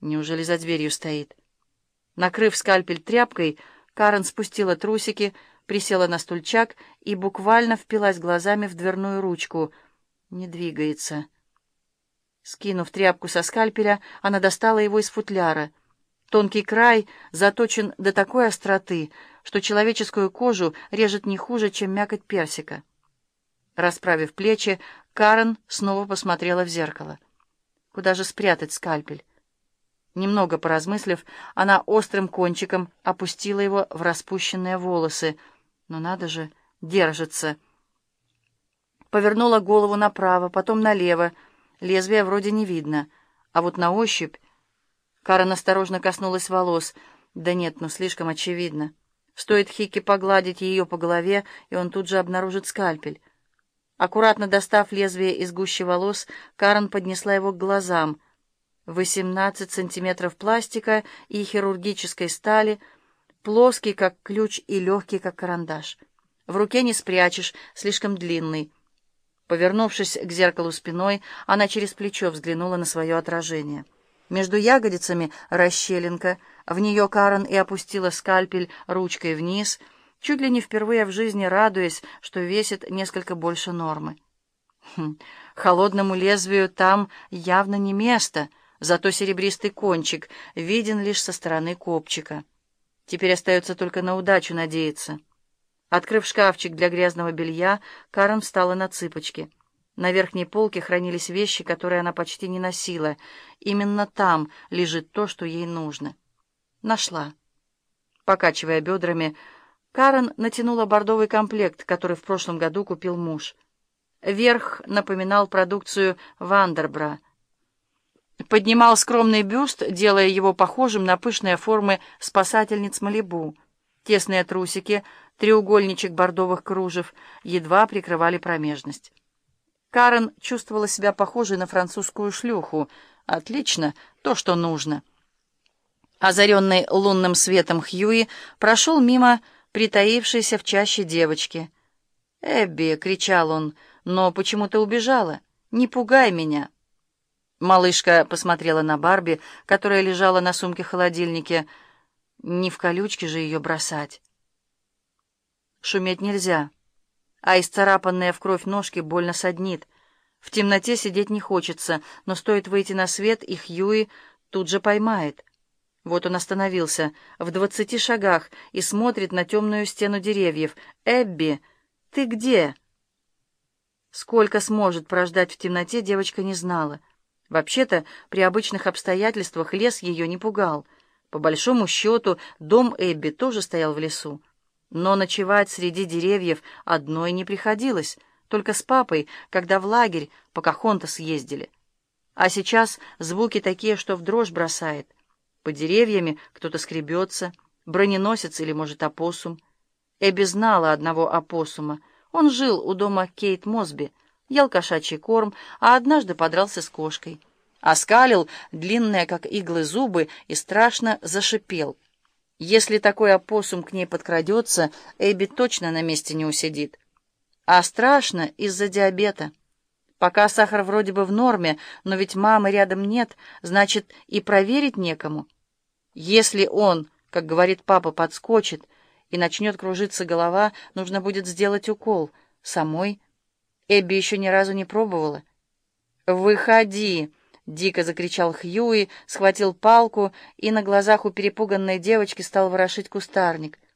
Неужели за дверью стоит? Накрыв скальпель тряпкой, Карен спустила трусики, присела на стульчак и буквально впилась глазами в дверную ручку. Не двигается. Скинув тряпку со скальпеля, она достала его из футляра. Тонкий край заточен до такой остроты, что человеческую кожу режет не хуже, чем мякоть персика. Расправив плечи, Карен снова посмотрела в зеркало. Куда же спрятать скальпель? Немного поразмыслив, она острым кончиком опустила его в распущенные волосы. Но надо же, держится. Повернула голову направо, потом налево. Лезвия вроде не видно. А вот на ощупь... Карен осторожно коснулась волос. Да нет, ну слишком очевидно. Стоит Хики погладить ее по голове, и он тут же обнаружит скальпель. Аккуратно достав лезвие из гущи волос, Карен поднесла его к глазам — 18 сантиметров пластика и хирургической стали, плоский, как ключ, и легкий, как карандаш. В руке не спрячешь, слишком длинный. Повернувшись к зеркалу спиной, она через плечо взглянула на свое отражение. Между ягодицами расщелинка, в нее Карен и опустила скальпель ручкой вниз, чуть ли не впервые в жизни радуясь, что весит несколько больше нормы. Хм, холодному лезвию там явно не место — Зато серебристый кончик виден лишь со стороны копчика. Теперь остается только на удачу надеяться. Открыв шкафчик для грязного белья, Карен встала на цыпочки. На верхней полке хранились вещи, которые она почти не носила. Именно там лежит то, что ей нужно. Нашла. Покачивая бедрами, Карен натянула бордовый комплект, который в прошлом году купил муж. Верх напоминал продукцию Вандербра — поднимал скромный бюст, делая его похожим на пышные формы спасательниц Малибу. Тесные трусики, треугольничек бордовых кружев едва прикрывали промежность. Карен чувствовала себя похожей на французскую шлюху. Отлично, то, что нужно. Озаренный лунным светом Хьюи прошел мимо притаившейся в чаще девочки. «Эбби!» — кричал он. «Но почему ты убежала? Не пугай меня!» Малышка посмотрела на Барби, которая лежала на сумке-холодильнике. Не в колючке же ее бросать. Шуметь нельзя, а исцарапанная в кровь ножки больно саднит. В темноте сидеть не хочется, но стоит выйти на свет, и Хьюи тут же поймает. Вот он остановился в двадцати шагах и смотрит на темную стену деревьев. «Эбби, ты где?» Сколько сможет прождать в темноте, девочка не знала. Вообще-то, при обычных обстоятельствах лес ее не пугал. По большому счету, дом Эбби тоже стоял в лесу. Но ночевать среди деревьев одной не приходилось, только с папой, когда в лагерь по Кахонта съездили. А сейчас звуки такие, что в дрожь бросает. По деревьями кто-то скребется, броненосец или, может, опоссум. Эбби знала одного опоссума. Он жил у дома Кейт Мосби — ел кошачий корм, а однажды подрался с кошкой. Оскалил длинные, как иглы, зубы и страшно зашипел. Если такой опоссум к ней подкрадется, Эбби точно на месте не усидит. А страшно из-за диабета. Пока сахар вроде бы в норме, но ведь мамы рядом нет, значит, и проверить некому. Если он, как говорит папа, подскочит и начнет кружиться голова, нужно будет сделать укол. Самой Эбби еще ни разу не пробовала. «Выходи!» — дико закричал Хьюи, схватил палку и на глазах у перепуганной девочки стал ворошить кустарник —